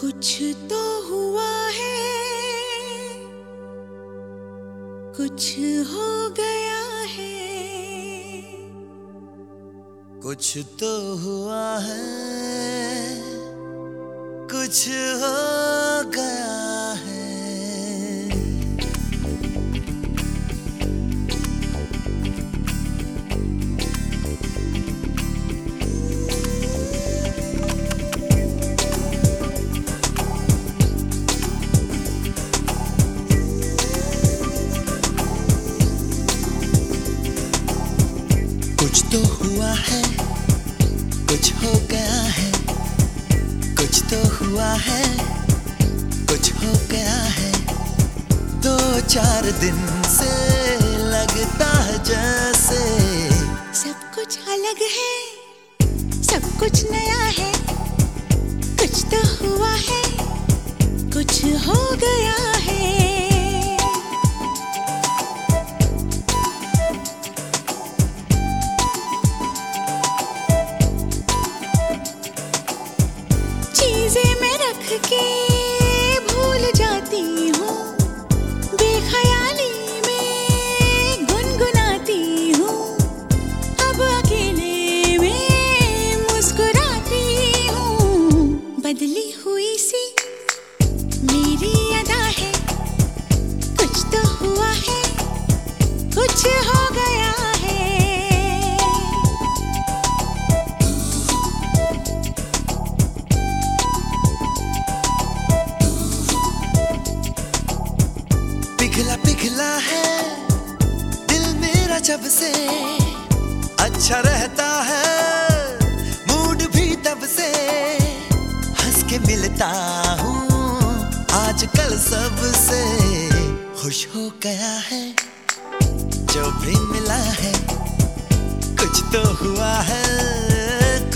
कुछ तो हुआ है। कुछ हो गया है। कुछ तो हुआ है। कुछ हो कुछ तो हुआ है, कुछ हो गया है, कुछ तो हुआ है, कुछ हो गया है। दो चार दिन से लगता है जैसे सब कुछ अलग है, सब कुछ नया है, कुछ तो हुआ है, कुछ हो गया है। मैं जब से अच्छा रहता है मूड भी तब से हंस के मिलता हूँ। आजकल सबसे खुश हो गया है, जो भी मिला है, कुछ तो हुआ है,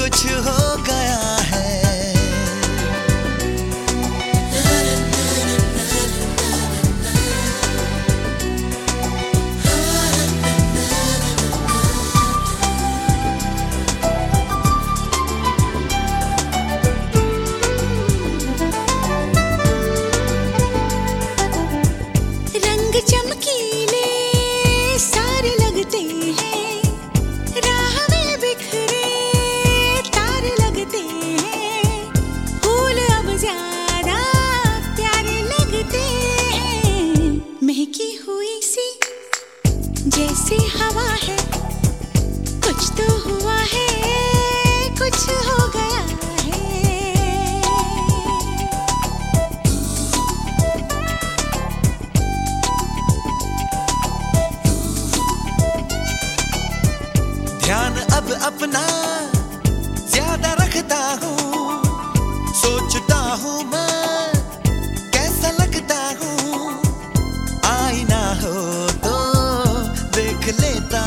कुछ हो चमकीले सारे लगते अपना ज़्यादा रखता हूँ। सोचता हूँ मैं कैसा लगता हूँ। आईना हो तो देख लेता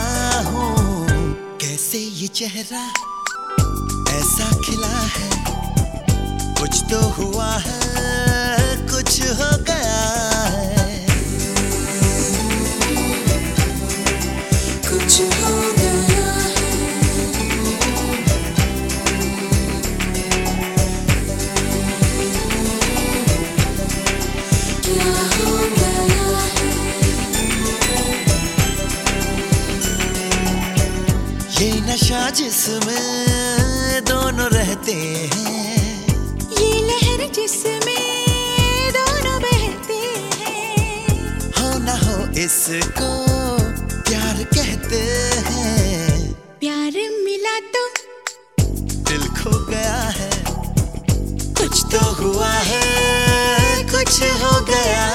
हूँ। कैसे ये चेहरा ऐसा खिला है? कुछ तो हुआ है, कुछ हो गया। नशा जिसमें दोनों रहते हैं। ये लहर जिसमें दोनों बहते हैं। हो ना हो इसको प्यार कहते हैं। प्यार मिला तो दिल खो गया है। कुछ तो हुआ है कुछ हो गया